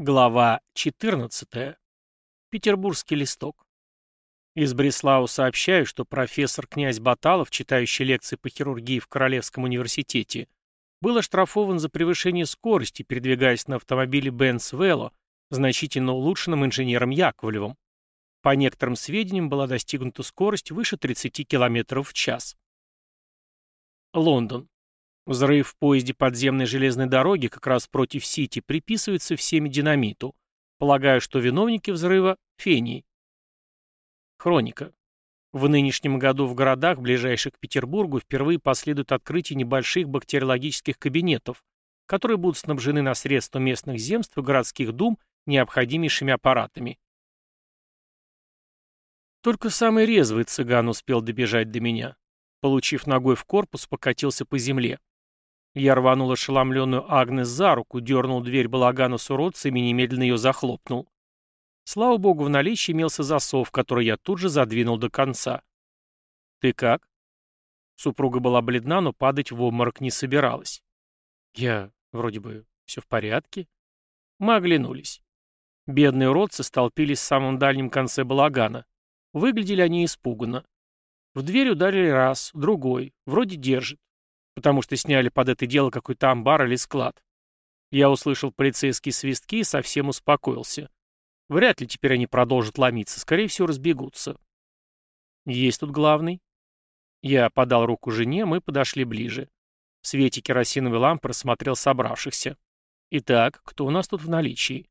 Глава 14. Петербургский листок. Из Бреслау сообщаю, что профессор князь Баталов, читающий лекции по хирургии в Королевском университете, был оштрафован за превышение скорости, передвигаясь на автомобиле Benz Velo, значительно улучшенным инженером Яковлевым. По некоторым сведениям была достигнута скорость выше 30 км в час. Лондон. Взрыв в поезде подземной железной дороги как раз против Сити приписывается всеми динамиту. Полагаю, что виновники взрыва – фении. Хроника. В нынешнем году в городах, ближайших к Петербургу, впервые последует открытие небольших бактериологических кабинетов, которые будут снабжены на средства местных земств и городских дум необходимейшими аппаратами. Только самый резвый цыган успел добежать до меня. Получив ногой в корпус, покатился по земле. Я рванул ошеломленную Агнес за руку, дернул дверь балагана с уродцами и немедленно ее захлопнул. Слава богу, в наличии имелся засов, который я тут же задвинул до конца. «Ты как?» Супруга была бледна, но падать в обморок не собиралась. «Я... вроде бы... все в порядке?» Мы оглянулись. Бедные уродцы столпились в самом дальнем конце балагана. Выглядели они испуганно. В дверь ударили раз, другой, вроде держит потому что сняли под это дело какой-то амбар или склад. Я услышал полицейские свистки и совсем успокоился. Вряд ли теперь они продолжат ломиться, скорее всего, разбегутся. Есть тут главный? Я подал руку жене, мы подошли ближе. В свете керосиновой лампы рассмотрел собравшихся. Итак, кто у нас тут в наличии?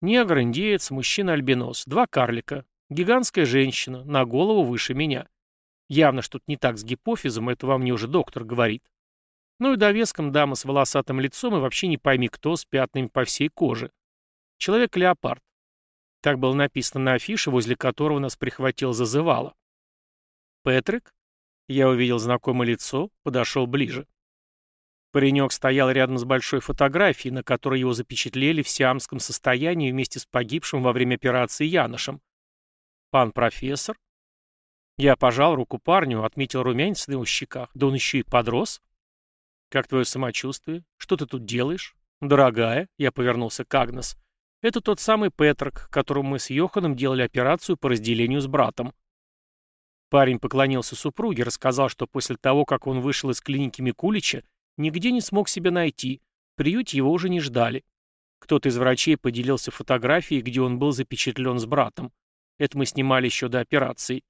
Негр, индеец, мужчина-альбинос, два карлика, гигантская женщина, на голову выше меня. Явно что-то не так с гипофизом, это вам мне уже доктор говорит. Ну и довеском дама с волосатым лицом и вообще не пойми кто с пятнами по всей коже. Человек-леопард. Так было написано на афише, возле которого нас прихватил зазывало. Петрик? Я увидел знакомое лицо, подошел ближе. Паренек стоял рядом с большой фотографией, на которой его запечатлели в сиамском состоянии вместе с погибшим во время операции Яношем. «Пан профессор?» Я пожал руку парню, отметил румянец на его щеках. Да он еще и подрос. «Как твое самочувствие? Что ты тут делаешь?» «Дорогая», — я повернулся к Агнес, — «это тот самый Петрок, которому мы с Йоханом делали операцию по разделению с братом». Парень поклонился супруге, рассказал, что после того, как он вышел из клиники Микулича, нигде не смог себя найти, в приюте его уже не ждали. Кто-то из врачей поделился фотографией, где он был запечатлен с братом. Это мы снимали еще до операции.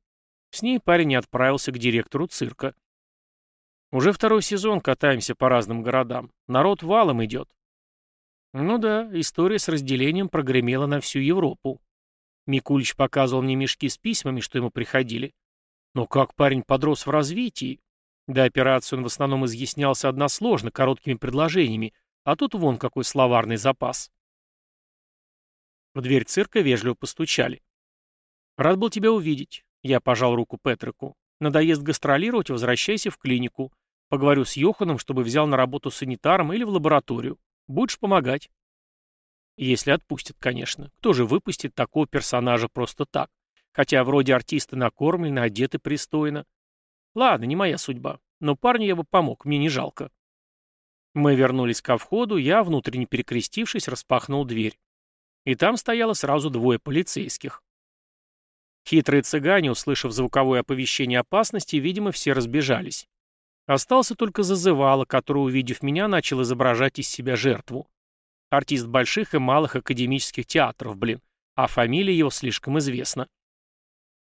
С ней парень отправился к директору цирка. Уже второй сезон катаемся по разным городам. Народ валом идет. Ну да, история с разделением прогремела на всю Европу. Микулич показывал мне мешки с письмами, что ему приходили. Но как парень подрос в развитии? До операции он в основном изъяснялся односложно, короткими предложениями, а тут вон какой словарный запас. В дверь цирка вежливо постучали. «Рад был тебя увидеть», — я пожал руку Петрику. «Надоест гастролировать, возвращайся в клинику. Поговорю с Йоханом, чтобы взял на работу санитаром или в лабораторию. Будешь помогать. Если отпустят, конечно. Кто же выпустит такого персонажа просто так? Хотя вроде артисты накормлены, одеты пристойно. Ладно, не моя судьба. Но парню я бы помог, мне не жалко. Мы вернулись ко входу, я, внутренне перекрестившись, распахнул дверь. И там стояло сразу двое полицейских. Хитрые цыгане, услышав звуковое оповещение опасности, видимо, все разбежались. Остался только зазывало, который, увидев меня, начал изображать из себя жертву. Артист больших и малых академических театров, блин, а фамилия его слишком известна.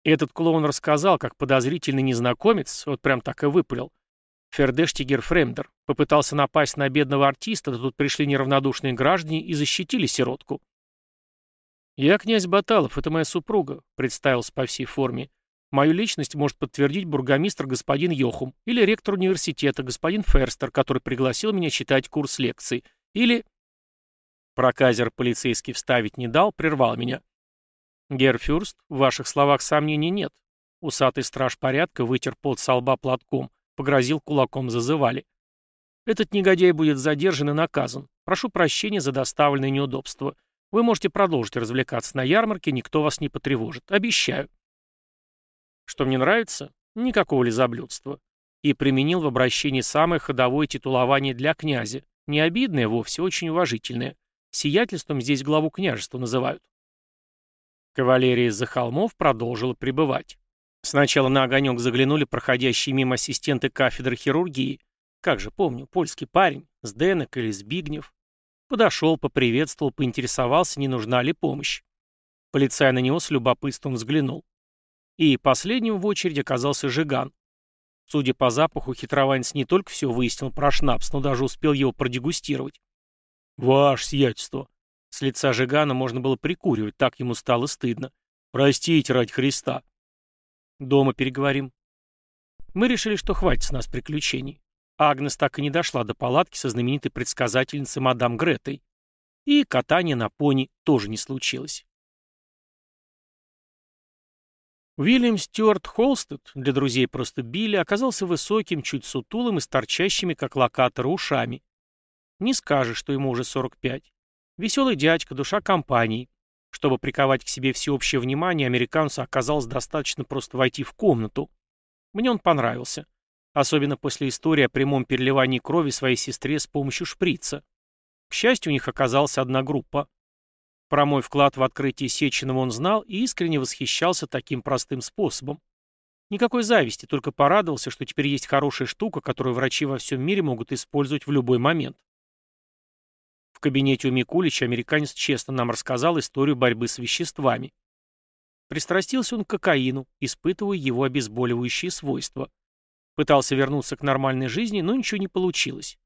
Этот клоун рассказал, как подозрительный незнакомец, вот прям так и выпалил, Фердештигер Фремдер, попытался напасть на бедного артиста, да тут пришли неравнодушные граждане и защитили сиротку. «Я князь Баталов, это моя супруга», — представился по всей форме. Мою личность может подтвердить бургомистр господин Йохум или ректор университета господин Ферстер, который пригласил меня читать курс лекций, или... Проказер полицейский вставить не дал, прервал меня. Герфюрст, в ваших словах сомнений нет. Усатый страж порядка вытер пот со лба платком, погрозил кулаком зазывали. Этот негодяй будет задержан и наказан. Прошу прощения за доставленное неудобство. Вы можете продолжить развлекаться на ярмарке, никто вас не потревожит. Обещаю. Что мне нравится? Никакого лизоблюдства. И применил в обращении самое ходовое титулование для князя. Не обидное вовсе, очень уважительное. Сиятельством здесь главу княжества называют. Кавалерия из-за холмов продолжила пребывать. Сначала на огонек заглянули проходящие мимо ассистенты кафедры хирургии. Как же помню, польский парень, Сденек или Збигнев. Подошел, поприветствовал, поинтересовался, не нужна ли помощь. Полицай на него с любопытством взглянул. И последним в очереди оказался Жиган. Судя по запаху, хитрованец не только все выяснил про шнапс, но даже успел его продегустировать. «Ваше сиятельство!» С лица Жигана можно было прикуривать, так ему стало стыдно. «Простите ради Христа!» «Дома переговорим». Мы решили, что хватит с нас приключений. Агнес так и не дошла до палатки со знаменитой предсказательницей мадам Гретой. И катание на пони тоже не случилось. Уильям Стюарт Холстед, для друзей просто Билли, оказался высоким, чуть сутулым и с торчащими, как локаторы, ушами. Не скажешь, что ему уже 45. Веселый дядька, душа компании. Чтобы приковать к себе всеобщее внимание, американцу оказалось достаточно просто войти в комнату. Мне он понравился. Особенно после истории о прямом переливании крови своей сестре с помощью шприца. К счастью, у них оказалась одна группа. Про мой вклад в открытие Сеченова он знал и искренне восхищался таким простым способом. Никакой зависти, только порадовался, что теперь есть хорошая штука, которую врачи во всем мире могут использовать в любой момент. В кабинете у Микулича американец честно нам рассказал историю борьбы с веществами. Пристрастился он к кокаину, испытывая его обезболивающие свойства. Пытался вернуться к нормальной жизни, но ничего не получилось.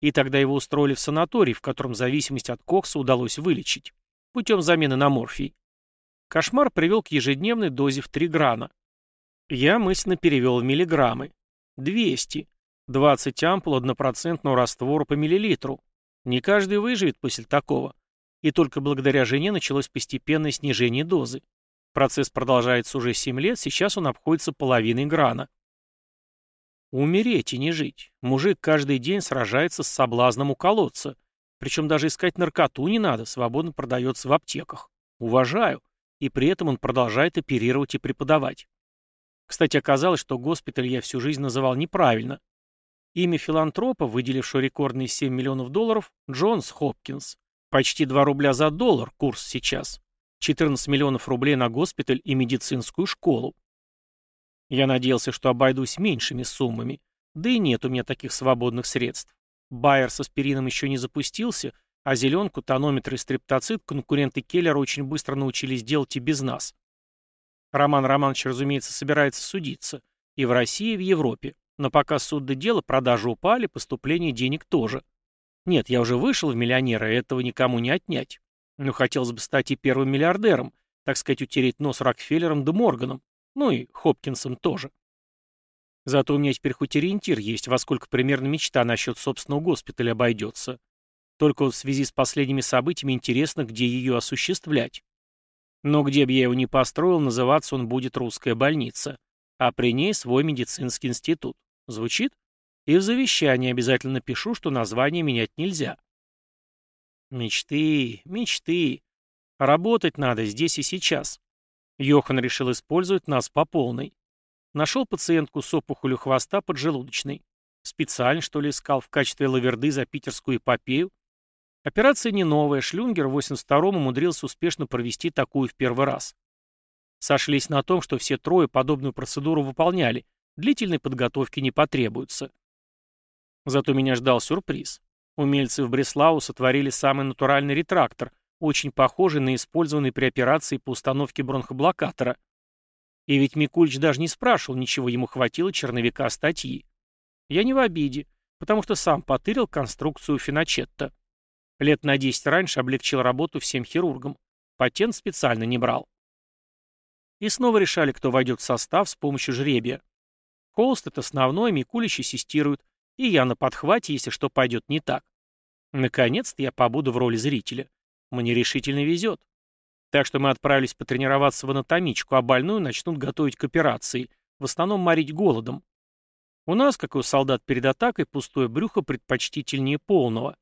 И тогда его устроили в санаторий, в котором зависимость от кокса удалось вылечить путем замены на морфий. Кошмар привел к ежедневной дозе в 3 грана. Я мысленно перевел в миллиграммы. 200. 20 ампул однопроцентного раствора по миллилитру. Не каждый выживет после такого. И только благодаря жене началось постепенное снижение дозы. Процесс продолжается уже 7 лет, сейчас он обходится половиной грана. Умереть и не жить. Мужик каждый день сражается с соблазном уколоться. Причем даже искать наркоту не надо, свободно продается в аптеках. Уважаю. И при этом он продолжает оперировать и преподавать. Кстати, оказалось, что госпиталь я всю жизнь называл неправильно. Имя филантропа, выделившего рекордные 7 миллионов долларов, Джонс Хопкинс. Почти 2 рубля за доллар курс сейчас. 14 миллионов рублей на госпиталь и медицинскую школу. Я надеялся, что обойдусь меньшими суммами. Да и нет у меня таких свободных средств. Байер с аспирином еще не запустился, а зеленку, тонометр и стриптоцит конкуренты Келлера очень быстро научились делать и без нас. Роман Романович, разумеется, собирается судиться. И в России, и в Европе. Но пока суд до дела, продажи упали, поступление денег тоже. Нет, я уже вышел в миллионера, этого никому не отнять. Но хотелось бы стать и первым миллиардером, так сказать, утереть нос Рокфеллером да Морганом. Ну и Хопкинсом тоже. Зато у меня теперь хоть ориентир есть, во сколько примерно мечта насчет собственного госпиталя обойдется. Только вот в связи с последними событиями интересно, где ее осуществлять. Но где бы я его ни построил, называться он будет «Русская больница», а при ней свой медицинский институт. Звучит? И в завещании обязательно пишу, что название менять нельзя. Мечты, мечты. Работать надо здесь и сейчас. Йохан решил использовать нас по полной. Нашел пациентку с опухолью хвоста поджелудочной. Специально, что ли, искал в качестве лаверды за питерскую эпопею? Операция не новая, Шлюнгер в 82-м умудрился успешно провести такую в первый раз. Сошлись на том, что все трое подобную процедуру выполняли, длительной подготовки не потребуется. Зато меня ждал сюрприз. Умельцы в Бреслау сотворили самый натуральный ретрактор, очень похожий на использованный при операции по установке бронхоблокатора. И ведь Микульч даже не спрашивал, ничего ему хватило черновика статьи. Я не в обиде, потому что сам потырил конструкцию Финочетта. Лет на 10 раньше облегчил работу всем хирургам. Патент специально не брал. И снова решали, кто войдет в состав с помощью жребия. Холст — это основной, Микулич ассистирует, и я на подхвате, если что пойдет не так. Наконец-то я побуду в роли зрителя. Мне решительно везет. Так что мы отправились потренироваться в анатомичку, а больную начнут готовить к операции, в основном морить голодом. У нас, как и у солдат перед атакой, пустое брюхо предпочтительнее полного.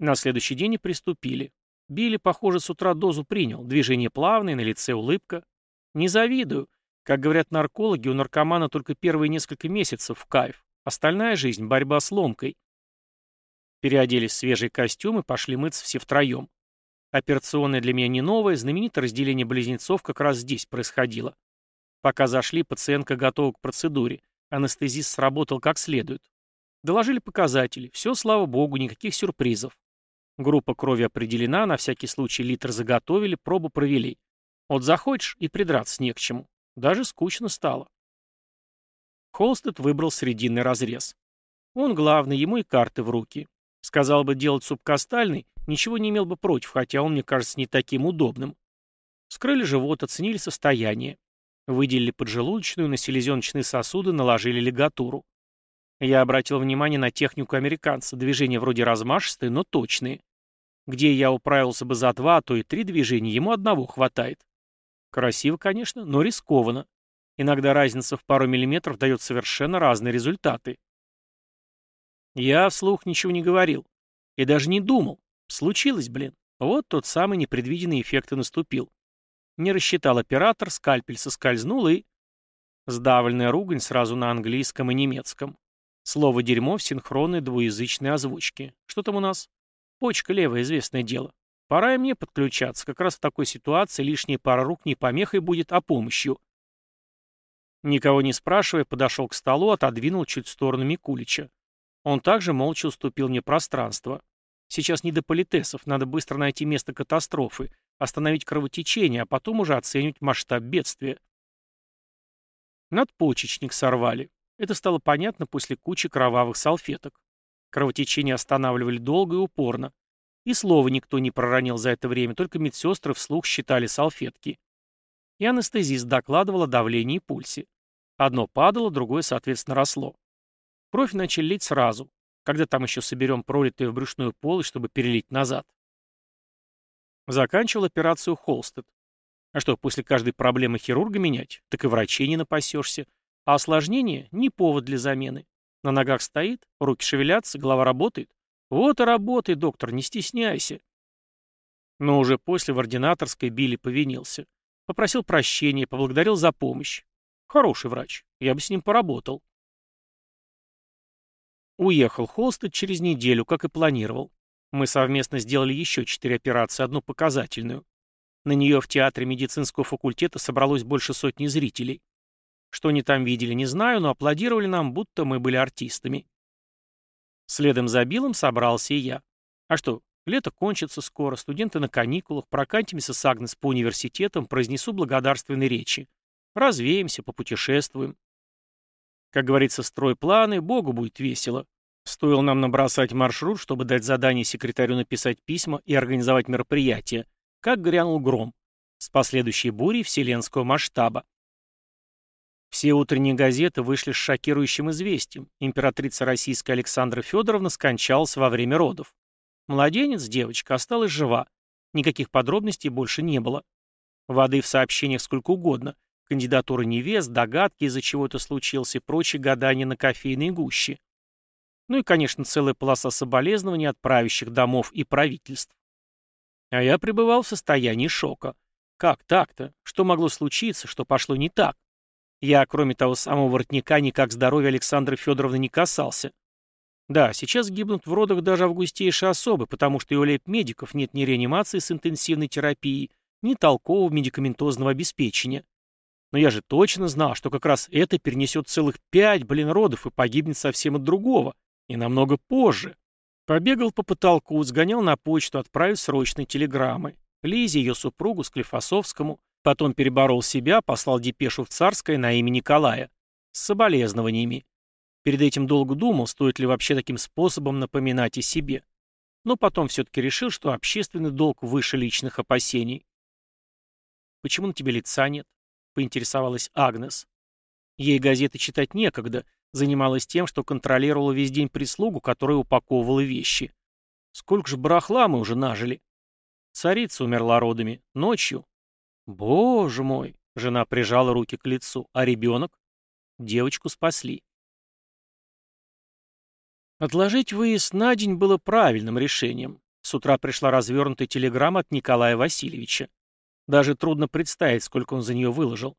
На следующий день и приступили. Билли, похоже, с утра дозу принял. Движение плавное, на лице улыбка. Не завидую. Как говорят наркологи, у наркомана только первые несколько месяцев в кайф. Остальная жизнь — борьба с ломкой. Переоделись в свежий костюм и пошли мыться все втроем. Операционная для меня не новая, знаменитое разделение близнецов как раз здесь происходило. Пока зашли, пациентка готова к процедуре. Анестезист сработал как следует. Доложили показатели. Все, слава богу, никаких сюрпризов. Группа крови определена, на всякий случай литр заготовили, пробу провели. Вот захочешь, и придраться не к чему. Даже скучно стало. Холстед выбрал срединный разрез. Он главный, ему и карты в руки. Сказал бы делать субкостальный, ничего не имел бы против, хотя он мне кажется не таким удобным. Скрыли живот, оценили состояние. Выделили поджелудочную, на селезеночные сосуды наложили лигатуру. Я обратил внимание на технику американца, движения вроде размашистые, но точные. Где я управился бы за два, а то и три движения, ему одного хватает. Красиво, конечно, но рискованно. Иногда разница в пару миллиметров дает совершенно разные результаты. Я вслух ничего не говорил. И даже не думал. Случилось, блин. Вот тот самый непредвиденный эффект и наступил. Не рассчитал оператор, скальпель соскользнул и... Сдавленная ругань сразу на английском и немецком. Слово «дерьмо» в синхронной двуязычной озвучке. Что там у нас? Почка левая, известное дело. Пора и мне подключаться. Как раз в такой ситуации лишняя пара рук не помехой будет, а помощью. Никого не спрашивая, подошел к столу, отодвинул чуть в сторону Микулича. Он также молча уступил мне пространство. Сейчас не до политесов, надо быстро найти место катастрофы, остановить кровотечение, а потом уже оценивать масштаб бедствия. Надпочечник сорвали. Это стало понятно после кучи кровавых салфеток. Кровотечение останавливали долго и упорно. И слова никто не проронил за это время, только медсестры вслух считали салфетки. И анестезист докладывал о давлении и пульсе. Одно падало, другое, соответственно, росло. Кровь начали лить сразу, когда там еще соберем пролитые в брюшную полость, чтобы перелить назад. Заканчивал операцию Холстед. А что, после каждой проблемы хирурга менять? Так и врачей не напасешься. А осложнение — не повод для замены. На ногах стоит, руки шевелятся, голова работает. Вот и работай, доктор, не стесняйся. Но уже после в ординаторской Билли повинился. Попросил прощения, поблагодарил за помощь. Хороший врач, я бы с ним поработал. Уехал Холстед через неделю, как и планировал. Мы совместно сделали еще четыре операции, одну показательную. На нее в театре медицинского факультета собралось больше сотни зрителей. Что они там видели, не знаю, но аплодировали нам, будто мы были артистами. Следом за Биллом собрался и я. А что, лето кончится скоро, студенты на каникулах, прокатимся с Агнес по университетам, произнесу благодарственные речи. Развеемся, попутешествуем. Как говорится, строй планы, Богу будет весело. Стоило нам набросать маршрут, чтобы дать задание секретарю написать письма и организовать мероприятие, как грянул гром, с последующей бурей вселенского масштаба. Все утренние газеты вышли с шокирующим известием. Императрица российская Александра Федоровна скончалась во время родов. Младенец, девочка, осталась жива. Никаких подробностей больше не было. Воды в сообщениях сколько угодно. Кандидатуры невест, догадки, из-за чего это случилось и прочие гадания на кофейной гуще. Ну и, конечно, целая полоса соболезнований от правящих домов и правительств. А я пребывал в состоянии шока. Как так-то? Что могло случиться, что пошло не так? Я, кроме того самого воротника, никак здоровья Александры Федоровны не касался. Да, сейчас гибнут в родах даже августейшие особы, потому что и у лейб-медиков нет ни реанимации с интенсивной терапией, ни толкового медикаментозного обеспечения. Но я же точно знал, что как раз это перенесет целых пять, блин, родов и погибнет совсем от другого. И намного позже. Побегал по потолку, сгонял на почту, отправив срочные телеграммы. Лизе, ее супругу, Склифосовскому. Потом переборол себя, послал депешу в Царское на имя Николая. С соболезнованиями. Перед этим долго думал, стоит ли вообще таким способом напоминать о себе. Но потом все-таки решил, что общественный долг выше личных опасений. «Почему на тебе лица нет?» поинтересовалась Агнес. Ей газеты читать некогда, занималась тем, что контролировала весь день прислугу, которая упаковывала вещи. Сколько же барахла мы уже нажили. Царица умерла родами. Ночью. Боже мой! Жена прижала руки к лицу. А ребенок? Девочку спасли. Отложить выезд на день было правильным решением. С утра пришла развернутая телеграмма от Николая Васильевича. Даже трудно представить, сколько он за нее выложил.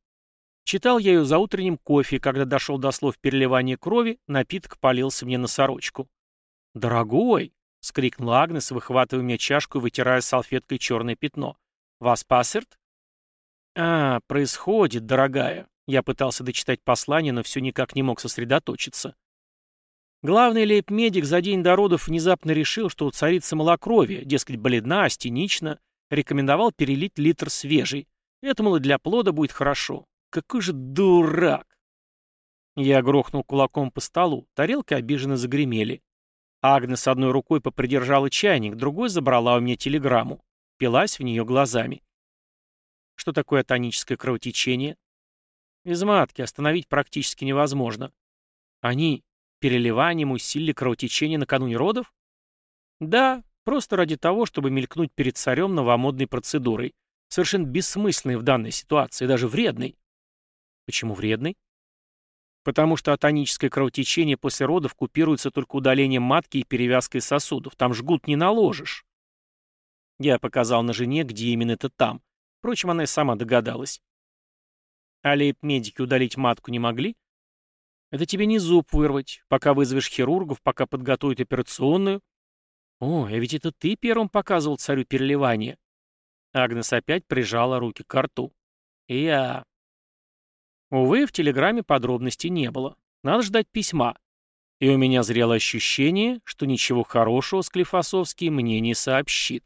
Читал я ее за утренним кофе, когда дошел до слов переливания крови, напиток полился мне на сорочку. «Дорогой!» — вскрикнула Агнес, выхватывая у меня чашку и вытирая салфеткой черное пятно. «Вас пассерт?» «А, происходит, дорогая». Я пытался дочитать послание, но все никак не мог сосредоточиться. Главный лейб-медик за день до родов внезапно решил, что у царицы малокровие, дескать, бледна, астенична, рекомендовал перелить литр свежий. Это, мол, для плода будет хорошо. Какой же дурак! Я грохнул кулаком по столу, тарелки обиженно загремели. Агнес одной рукой попридержала чайник, другой забрала у меня телеграмму. Пилась в нее глазами. Что такое тоническое кровотечение? Из матки остановить практически невозможно. Они переливанием усилили кровотечение накануне родов? Да, просто ради того, чтобы мелькнуть перед царем новомодной процедурой. Совершенно бессмысленной в данной ситуации, даже вредной. Почему вредной? Потому что атоническое кровотечение после родов купируется только удалением матки и перевязкой сосудов. Там жгут не наложишь. Я показал на жене, где именно это там. Впрочем, она и сама догадалась. А лейб-медики удалить матку не могли? Это тебе не зуб вырвать, пока вызовешь хирургов, пока подготовят операционную. О, а ведь это ты первым показывал царю переливание. Агнес опять прижала руки к рту. Я... Увы, в телеграмме подробностей не было. Надо ждать письма. И у меня зрело ощущение, что ничего хорошего Склифосовский мне не сообщит.